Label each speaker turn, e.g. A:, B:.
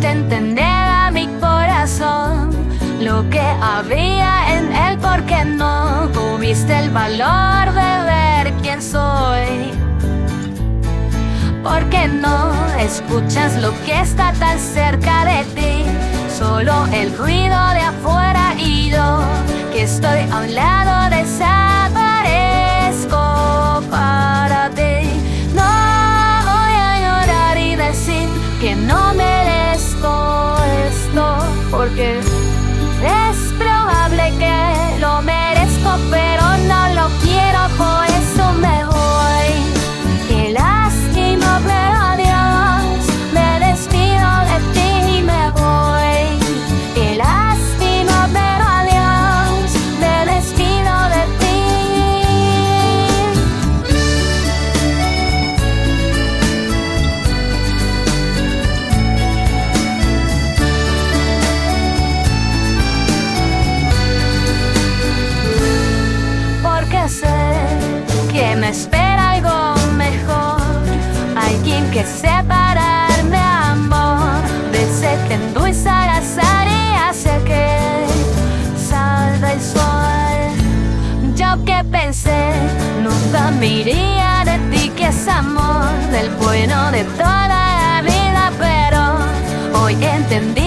A: me niega mi corazón lo que había en él porque no tuviste el valor de ver quién soy. Porque no escuchas lo que está tan cerca de ti, solo el ruido de afuera y yo que estoy a un lado es probable que lo merezco, pero no lo quiero, del bueno de toda la vida, pero hoy entendí